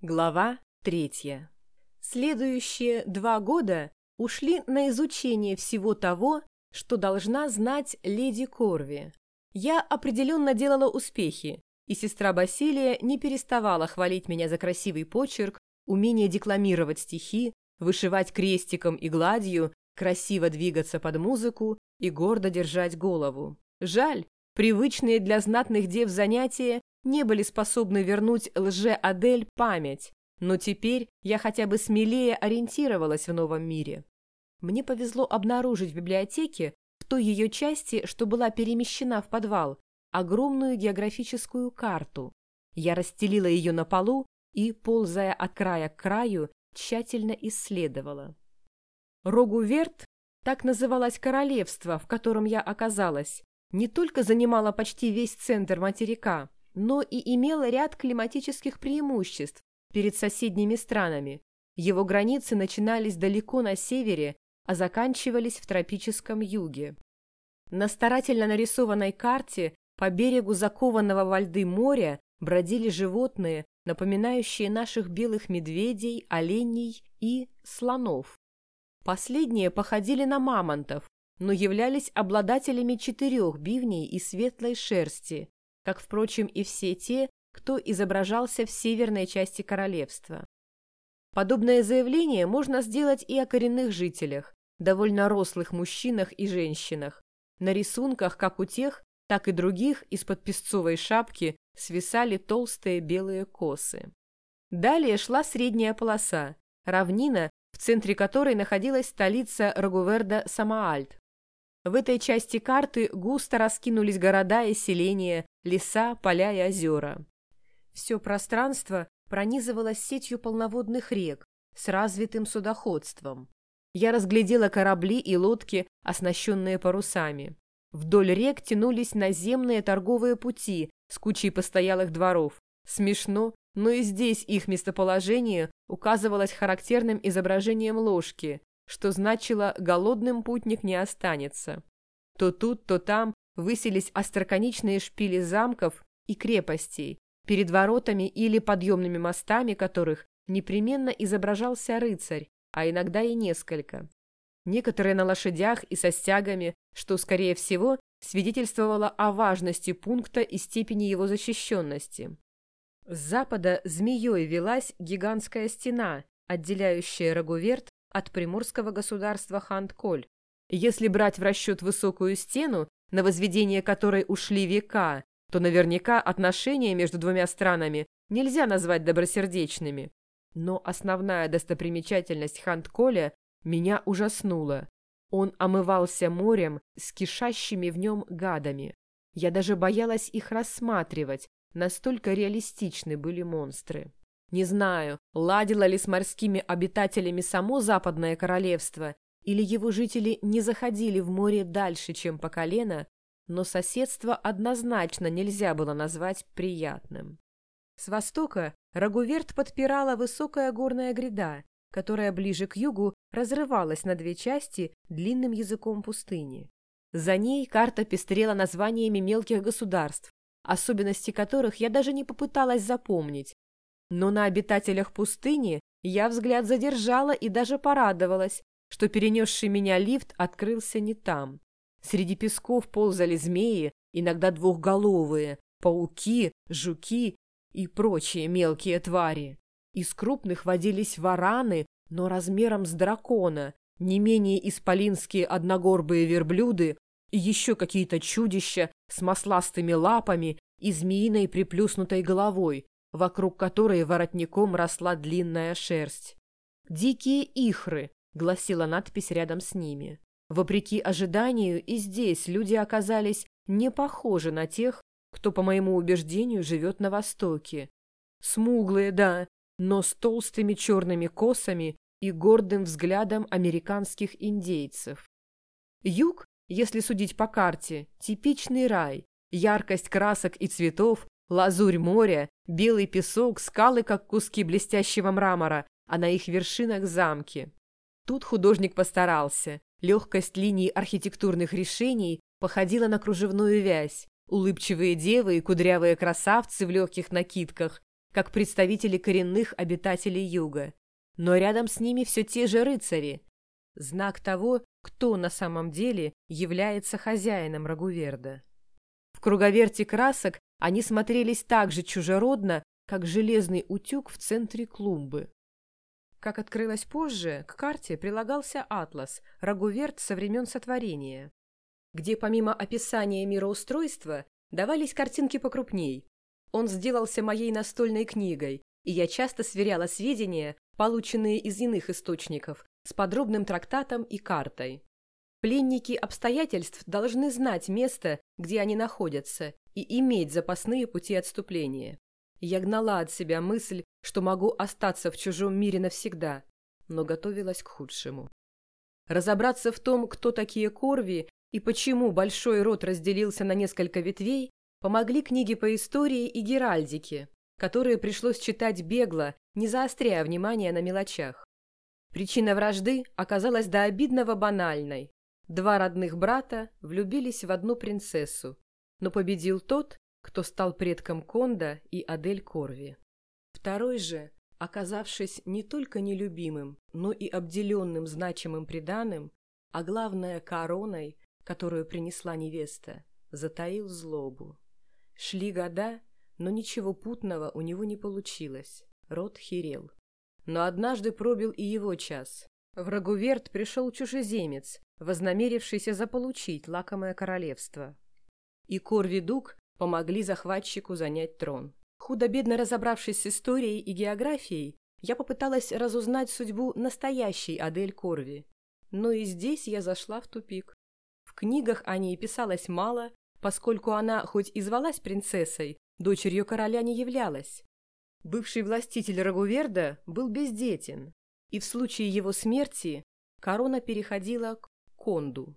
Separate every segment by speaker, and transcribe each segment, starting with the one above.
Speaker 1: Глава третья. Следующие два года ушли на изучение всего того, что должна знать леди Корви. Я определенно делала успехи, и сестра Басилия не переставала хвалить меня за красивый почерк, умение декламировать стихи, вышивать крестиком и гладью, красиво двигаться под музыку и гордо держать голову. Жаль, привычные для знатных дев занятия не были способны вернуть лже-Адель память, но теперь я хотя бы смелее ориентировалась в новом мире. Мне повезло обнаружить в библиотеке, в той ее части, что была перемещена в подвал, огромную географическую карту. Я расстелила ее на полу и, ползая от края к краю, тщательно исследовала. Рогуверт, так называлось королевство, в котором я оказалась, не только занимала почти весь центр материка, но и имела ряд климатических преимуществ перед соседними странами. Его границы начинались далеко на севере, а заканчивались в тропическом юге. На старательно нарисованной карте по берегу закованного во льды моря бродили животные, напоминающие наших белых медведей, оленей и слонов. Последние походили на мамонтов, но являлись обладателями четырех бивней и светлой шерсти, как, впрочем, и все те, кто изображался в северной части королевства. Подобное заявление можно сделать и о коренных жителях, довольно рослых мужчинах и женщинах. На рисунках, как у тех, так и других, из-под песцовой шапки свисали толстые белые косы. Далее шла средняя полоса, равнина, в центре которой находилась столица Рагуверда Самаальт. В этой части карты густо раскинулись города и селения, леса, поля и озера. Все пространство пронизывалось сетью полноводных рек с развитым судоходством. Я разглядела корабли и лодки, оснащенные парусами. Вдоль рек тянулись наземные торговые пути с кучей постоялых дворов. Смешно, но и здесь их местоположение указывалось характерным изображением ложки, что значило «голодным путник не останется». То тут, то там высились остроконечные шпили замков и крепостей, перед воротами или подъемными мостами которых непременно изображался рыцарь, а иногда и несколько. Некоторые на лошадях и со стягами, что, скорее всего, свидетельствовало о важности пункта и степени его защищенности. С запада змеей велась гигантская стена, отделяющая Рагуверт от приморского государства Хантколь. Если брать в расчет высокую стену, на возведение которой ушли века, то наверняка отношения между двумя странами нельзя назвать добросердечными. Но основная достопримечательность Хантколя меня ужаснула. Он омывался морем с кишащими в нем гадами. Я даже боялась их рассматривать, настолько реалистичны были монстры. Не знаю, ладило ли с морскими обитателями само Западное Королевство, или его жители не заходили в море дальше, чем по колено, но соседство однозначно нельзя было назвать приятным. С востока Рагуверт подпирала высокая горная гряда, которая ближе к югу разрывалась на две части длинным языком пустыни. За ней карта пестрела названиями мелких государств, особенности которых я даже не попыталась запомнить, но на обитателях пустыни я взгляд задержала и даже порадовалась, что перенесший меня лифт открылся не там. Среди песков ползали змеи, иногда двухголовые, пауки, жуки и прочие мелкие твари. Из крупных водились вараны, но размером с дракона, не менее исполинские одногорбые верблюды и еще какие-то чудища с масластыми лапами и змеиной приплюснутой головой, вокруг которой воротником росла длинная шерсть. «Дикие ихры», — гласила надпись рядом с ними. Вопреки ожиданию, и здесь люди оказались не похожи на тех, кто, по моему убеждению, живет на Востоке. Смуглые, да, но с толстыми черными косами и гордым взглядом американских индейцев. Юг, если судить по карте, типичный рай, яркость красок и цветов, Лазурь моря, белый песок, скалы, как куски блестящего мрамора, а на их вершинах замки. Тут художник постарался. Легкость линий архитектурных решений походила на кружевную вязь. Улыбчивые девы и кудрявые красавцы в легких накидках, как представители коренных обитателей юга, но рядом с ними все те же рыцари. Знак того, кто на самом деле является хозяином Рагуверда. В круговерте красок они смотрелись так же чужеродно, как железный утюг в центре клумбы. Как открылось позже, к карте прилагался атлас «Рагуверт со времен сотворения», где помимо описания мироустройства давались картинки покрупней. Он сделался моей настольной книгой, и я часто сверяла сведения, полученные из иных источников, с подробным трактатом и картой. Пленники обстоятельств должны знать место, где они находятся, и иметь запасные пути отступления. Я гнала от себя мысль, что могу остаться в чужом мире навсегда, но готовилась к худшему. Разобраться в том, кто такие Корви и почему большой род разделился на несколько ветвей, помогли книги по истории и геральдике, которые пришлось читать бегло, не заостряя внимание на мелочах. Причина вражды оказалась до обидного банальной. Два родных брата влюбились в одну принцессу, но победил тот, кто стал предком Конда и Адель Корви. Второй же, оказавшись не только нелюбимым, но и обделенным значимым приданым, а главное короной, которую принесла невеста, затаил злобу. Шли года, но ничего путного у него не получилось. Рот херел. Но однажды пробил и его час. В Рагуверт пришел чужеземец, вознамерившийся заполучить лакомое королевство. И Корвидук помогли захватчику занять трон. Худо-бедно разобравшись с историей и географией, я попыталась разузнать судьбу настоящей Адель Корви. Но и здесь я зашла в тупик. В книгах о ней писалось мало, поскольку она, хоть и звалась принцессой, дочерью короля не являлась. Бывший властитель Рагуверда был бездетен, и в случае его смерти корона переходила к Конду.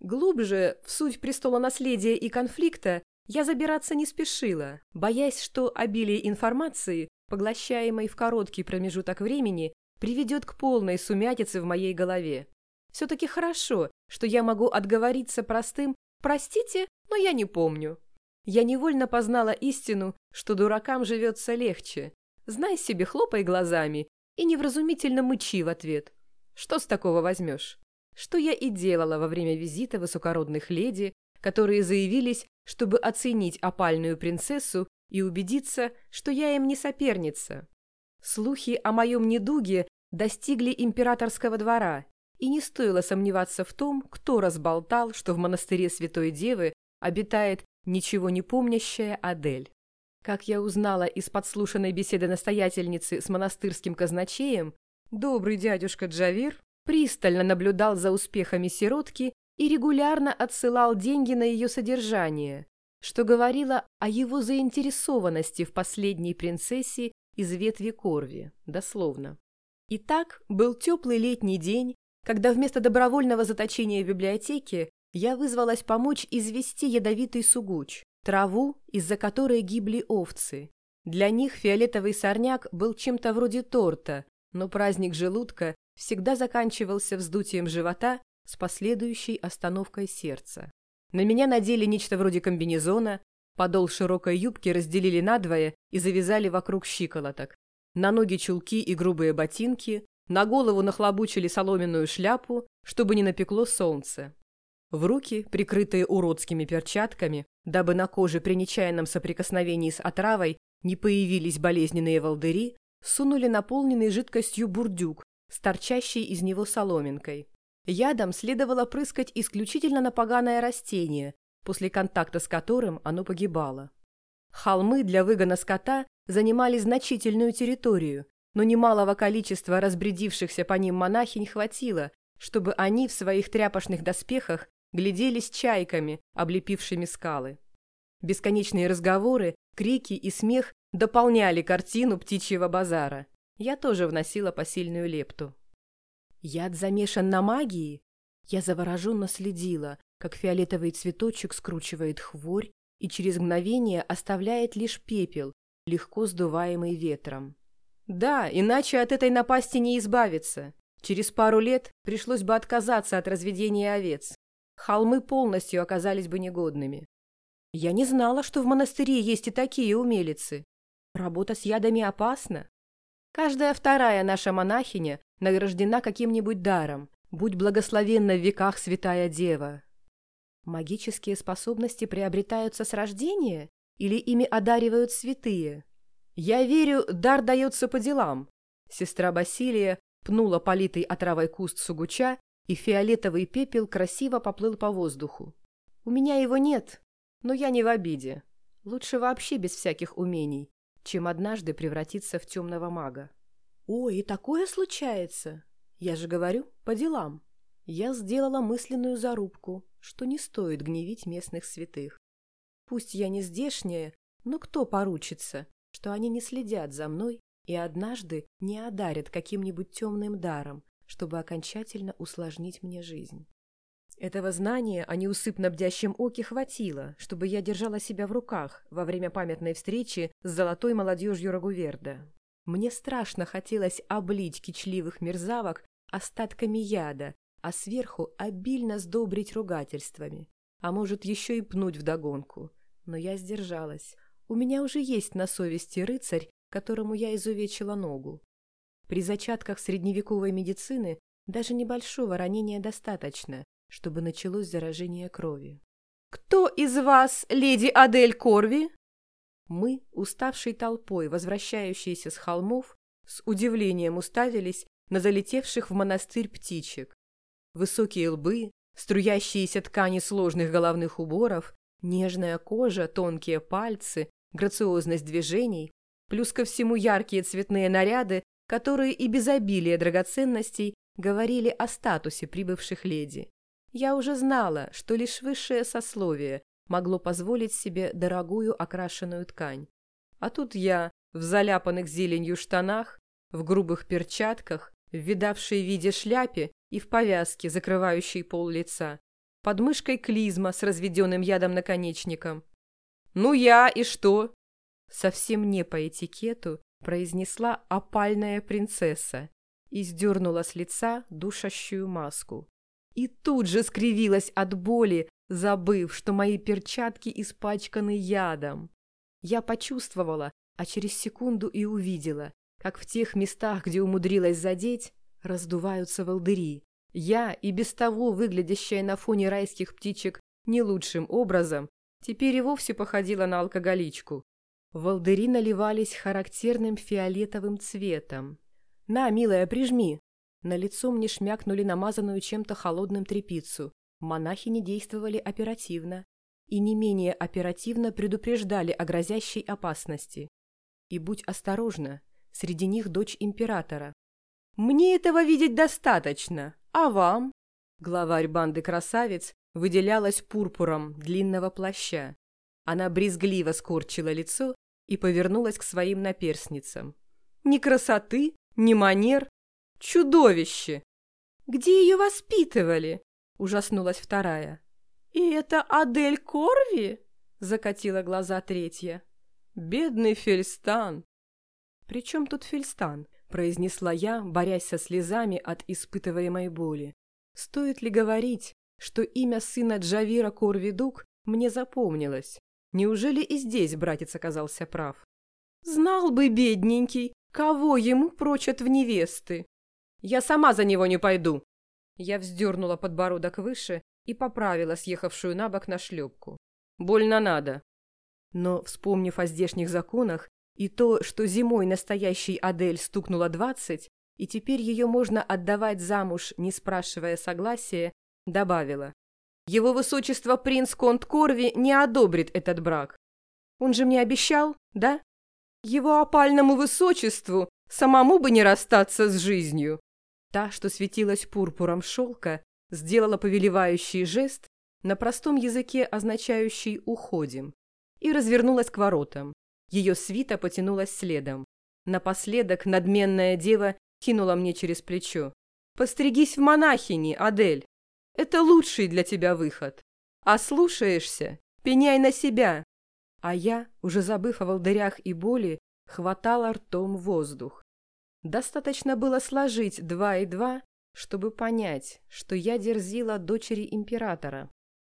Speaker 1: Глубже в суть престола наследия и конфликта я забираться не спешила, боясь, что обилие информации, поглощаемой в короткий промежуток времени, приведет к полной сумятице в моей голове. Все-таки хорошо, что я могу отговориться простым «простите, но я не помню». Я невольно познала истину, что дуракам живется легче. Знай себе, хлопай глазами и невразумительно мычи в ответ. Что с такого возьмешь? Что я и делала во время визита высокородных леди, которые заявились, чтобы оценить опальную принцессу и убедиться, что я им не соперница. Слухи о моем недуге достигли императорского двора, и не стоило сомневаться в том, кто разболтал, что в монастыре Святой Девы обитает ничего не помнящая Адель. Как я узнала из подслушанной беседы настоятельницы с монастырским казначеем, добрый дядюшка Джавир пристально наблюдал за успехами сиротки и регулярно отсылал деньги на ее содержание, что говорило о его заинтересованности в последней принцессе из ветви Корви, дословно. Итак, был теплый летний день, когда вместо добровольного заточения в библиотеке я вызвалась помочь извести ядовитый сугуч, траву, из-за которой гибли овцы. Для них фиолетовый сорняк был чем-то вроде торта, но праздник желудка всегда заканчивался вздутием живота с последующей остановкой сердца. На меня надели нечто вроде комбинезона, подол широкой юбки разделили надвое и завязали вокруг щиколоток. На ноги чулки и грубые ботинки, на голову нахлобучили соломенную шляпу, чтобы не напекло солнце. В руки, прикрытые уродскими перчатками, дабы на коже при нечаянном соприкосновении с отравой не появились болезненные волдыри, сунули наполненный жидкостью бурдюк с торчащей из него соломинкой. Ядом следовало прыскать исключительно на поганое растение, после контакта с которым оно погибало. Холмы для выгона скота занимали значительную территорию, но немалого количества разбредившихся по ним монахинь хватило, чтобы они в своих тряпочных доспехах гляделись чайками, облепившими скалы. Бесконечные разговоры, крики и смех дополняли картину птичьего базара. Я тоже вносила посильную лепту. Яд замешан на магии? Я завороженно следила, как фиолетовый цветочек скручивает хворь и через мгновение оставляет лишь пепел, легко сдуваемый ветром. Да, иначе от этой напасти не избавиться. Через пару лет пришлось бы отказаться от разведения овец. Холмы полностью оказались бы негодными. Я не знала, что в монастыре есть и такие умелицы. Работа с ядами опасна. Каждая вторая наша монахиня награждена каким-нибудь даром, будь благословенна в веках святая дева. Магические способности приобретаются с рождения или ими одаривают святые? Я верю, дар дается по делам. Сестра Басилия пнула политый отравой куст сугуча, и фиолетовый пепел красиво поплыл по воздуху. У меня его нет, но я не в обиде. Лучше вообще без всяких умений, чем однажды превратиться в темного мага. О, и такое случается. Я же говорю, по делам. Я сделала мысленную зарубку, что не стоит гневить местных святых. Пусть я не здешняя, но кто поручится, что они не следят за мной и однажды не одарят каким-нибудь темным даром, чтобы окончательно усложнить мне жизнь. Этого знания о неусыпно бдящем оке хватило, чтобы я держала себя в руках во время памятной встречи с золотой молодежью Рагуверда. Мне страшно хотелось облить кичливых мерзавок остатками яда, а сверху обильно сдобрить ругательствами, а может еще и пнуть вдогонку. Но я сдержалась. У меня уже есть на совести рыцарь, которому я изувечила ногу. При зачатках средневековой медицины даже небольшого ранения достаточно, чтобы началось заражение крови. «Кто из вас леди Адель Корви?» Мы, уставшей толпой, возвращающиеся с холмов, с удивлением уставились на залетевших в монастырь птичек. Высокие лбы, струящиеся ткани сложных головных уборов, нежная кожа, тонкие пальцы, грациозность движений, плюс ко всему яркие цветные наряды которые и без обилия драгоценностей говорили о статусе прибывших леди. Я уже знала, что лишь высшее сословие могло позволить себе дорогую окрашенную ткань. А тут я, в заляпанных зеленью штанах, в грубых перчатках, в видавшей виде шляпе и в повязке, закрывающей пол лица, под мышкой клизма с разведенным ядом наконечником. «Ну я и что?» Совсем не по этикету произнесла опальная принцесса и сдернула с лица душащую маску. И тут же скривилась от боли, забыв, что мои перчатки испачканы ядом. Я почувствовала, а через секунду и увидела, как в тех местах, где умудрилась задеть, раздуваются волдыри. Я, и без того выглядящая на фоне райских птичек не лучшим образом, теперь и вовсе походила на алкоголичку. Волдыри наливались характерным фиолетовым цветом. «На, милая, прижми!» На лицо мне шмякнули намазанную чем-то холодным тряпицу. Монахи не действовали оперативно и не менее оперативно предупреждали о грозящей опасности. И будь осторожна, среди них дочь императора. «Мне этого видеть достаточно, а вам?» Главарь банды красавиц выделялась пурпуром длинного плаща. Она брезгливо скорчила лицо и повернулась к своим наперсницам. «Ни красоты, ни манер. Чудовище!» «Где ее воспитывали?» – ужаснулась вторая. «И это Адель Корви?» – закатила глаза третья. «Бедный Фельстан!» «При чем тут Фельстан?» – произнесла я, борясь со слезами от испытываемой боли. «Стоит ли говорить, что имя сына Джавира Корвидук мне запомнилось? Неужели и здесь братец оказался прав? Знал бы, бедненький, кого ему прочат в невесты. Я сама за него не пойду. Я вздернула подбородок выше и поправила съехавшую на бок нашлепку. Больно надо. Но, вспомнив о здешних законах и то, что зимой настоящий Адель стукнула двадцать, и теперь ее можно отдавать замуж, не спрашивая согласия, добавила. Его высочество принц Конт Корви не одобрит этот брак. Он же мне обещал, да? Его опальному высочеству самому бы не расстаться с жизнью. Та, что светилась пурпуром шелка, сделала повелевающий жест, на простом языке означающий «уходим», и развернулась к воротам. Ее свита потянулась следом. Напоследок надменная дева кинула мне через плечо. «Постригись в монахини, Адель!» Это лучший для тебя выход. А слушаешься, пеняй на себя. А я, уже забыв о волдырях и боли, хватала ртом воздух. Достаточно было сложить два и два, чтобы понять, что я дерзила дочери императора.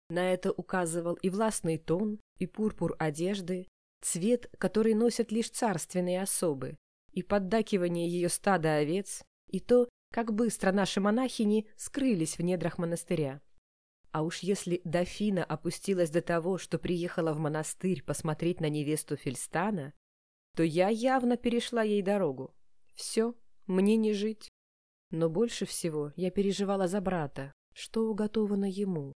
Speaker 1: На это указывал и властный тон, и пурпур одежды, цвет, который носят лишь царственные особы, и поддакивание ее стада овец, и то, как быстро наши монахини скрылись в недрах монастыря. А уж если дофина опустилась до того, что приехала в монастырь посмотреть на невесту Фельстана, то я явно перешла ей дорогу. Все, мне не жить. Но больше всего я переживала за брата, что уготовано ему.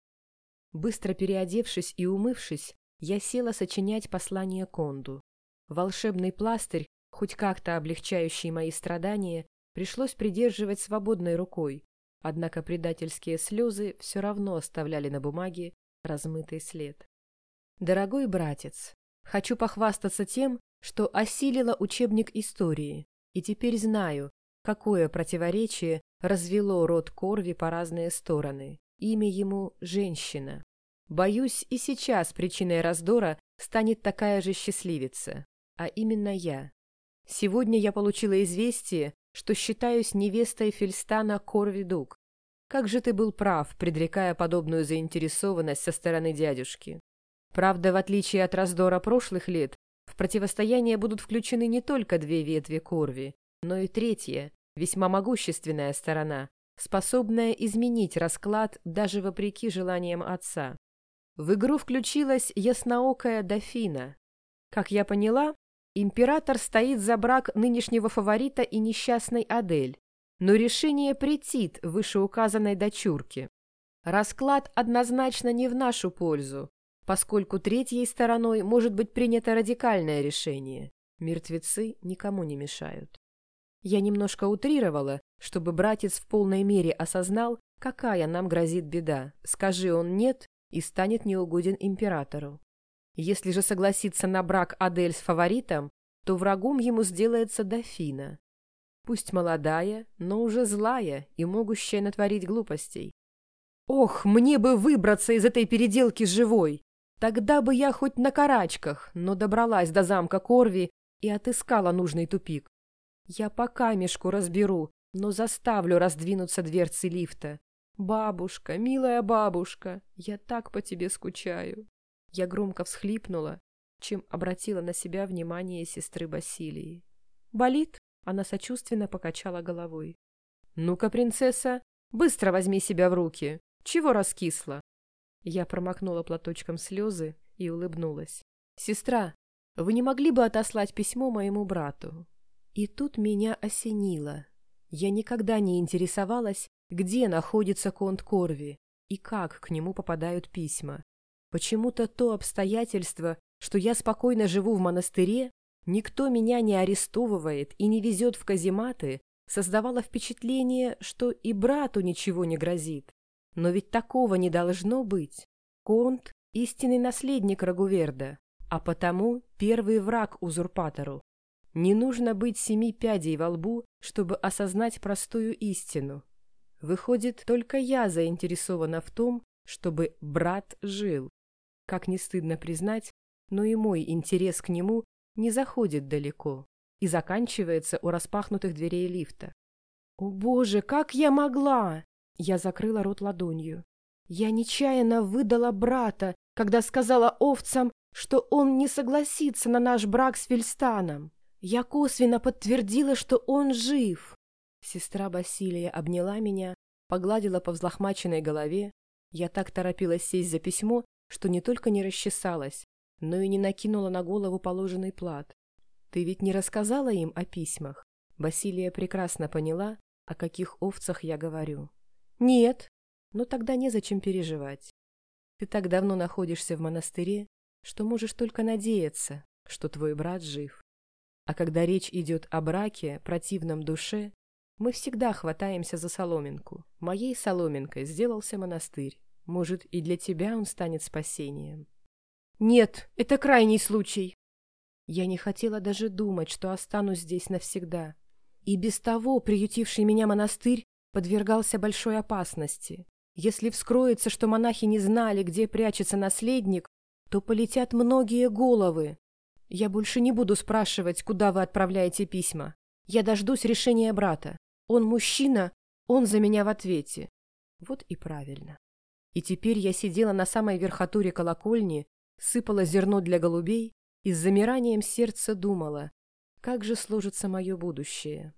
Speaker 1: Быстро переодевшись и умывшись, я села сочинять послание Конду. Волшебный пластырь, хоть как-то облегчающий мои страдания, пришлось придерживать свободной рукой, однако предательские слезы все равно оставляли на бумаге размытый след. Дорогой братец, хочу похвастаться тем, что осилила учебник истории, и теперь знаю, какое противоречие развело род Корви по разные стороны. Имя ему – женщина. Боюсь, и сейчас причиной раздора станет такая же счастливица, а именно я. Сегодня я получила известие, что считаюсь невестой Фельстана Корвидук. Как же ты был прав, предрекая подобную заинтересованность со стороны дядюшки. Правда, в отличие от раздора прошлых лет, противостояние будут включены не только две ветви Корви, но и третья, весьма могущественная сторона, способная изменить расклад даже вопреки желаниям отца. В игру включилась ясноокая дофина. Как я поняла, император стоит за брак нынешнего фаворита и несчастной Адель, но решение претит вышеуказанной дочурке. Расклад однозначно не в нашу пользу, поскольку третьей стороной может быть принято радикальное решение. Мертвецы никому не мешают. Я немножко утрировала, чтобы братец в полной мере осознал, какая нам грозит беда. Скажи он «нет» и станет неугоден императору. Если же согласится на брак Адель с фаворитом, то врагом ему сделается дофина. Пусть молодая, но уже злая и могущая натворить глупостей. Ох, мне бы выбраться из этой переделки живой! Тогда бы я хоть на карачках, но добралась до замка Корви и отыскала нужный тупик. Я пока мешку разберу, но заставлю раздвинуться дверцы лифта. Бабушка, милая бабушка, я так по тебе скучаю. Я громко всхлипнула, чем обратила на себя внимание сестры Басилии. «Болит?» — она сочувственно покачала головой. «Ну-ка, принцесса, быстро возьми себя в руки. Чего раскисла?» Я промокнула платочком слезы и улыбнулась. «Сестра, вы не могли бы отослать письмо моему брату? И тут меня осенило. Я никогда не интересовалась, где находится конт Корви и как к нему попадают письма. Почему-то то обстоятельство, что я спокойно живу в монастыре, никто меня не арестовывает и не везет в казематы, создавало впечатление, что и брату ничего не грозит. Но ведь такого не должно быть. Конт — истинный наследник Рагуверда, а потому первый враг узурпатору. Не нужно быть семи пядей во лбу, чтобы осознать простую истину. Выходит, только я заинтересована в том, чтобы брат жил. Как не стыдно признать, но и мой интерес к нему не заходит далеко и заканчивается у распахнутых дверей лифта. «О боже, как я могла!» Я закрыла рот ладонью. Я нечаянно выдала брата, когда сказала овцам, что он не согласится на наш брак с Фельстаном. Я косвенно подтвердила, что он жив. Сестра Басилия обняла меня, погладила по взлохмаченной голове. Я так торопилась сесть за письмо, что не только не расчесалась, но и не накинула на голову положенный плат. Ты ведь не рассказала им о письмах? Басилия прекрасно поняла, о каких овцах я говорю. Нет. Но тогда незачем переживать. Ты так давно находишься в монастыре, что можешь только надеяться, что твой брат жив. А когда речь идет о браке, противном душе, мы всегда хватаемся за соломинку. Моей соломинкой сделался монастырь. Может, и для тебя он станет спасением. Нет, это крайний случай. Я не хотела даже думать, что останусь здесь навсегда. И без того приютивший меня монастырь подвергался большой опасности. Если вскроется, что монахи не знали, где прячется наследник, то полетят многие головы, я больше не буду спрашивать, куда вы отправляете письма. Я дождусь решения брата. Он мужчина, он за меня в ответе. Вот и правильно. И теперь я сидела на самой верхотуре колокольни, сыпала зерно для голубей и с замиранием сердца думала, как же сложится мое будущее.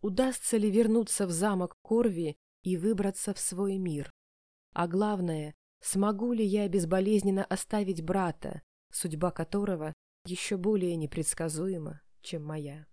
Speaker 1: Удастся ли вернуться в замок Корви и выбраться в свой мир? А главное, смогу ли я безболезненно оставить брата, судьба которого еще более непредсказуема, чем моя?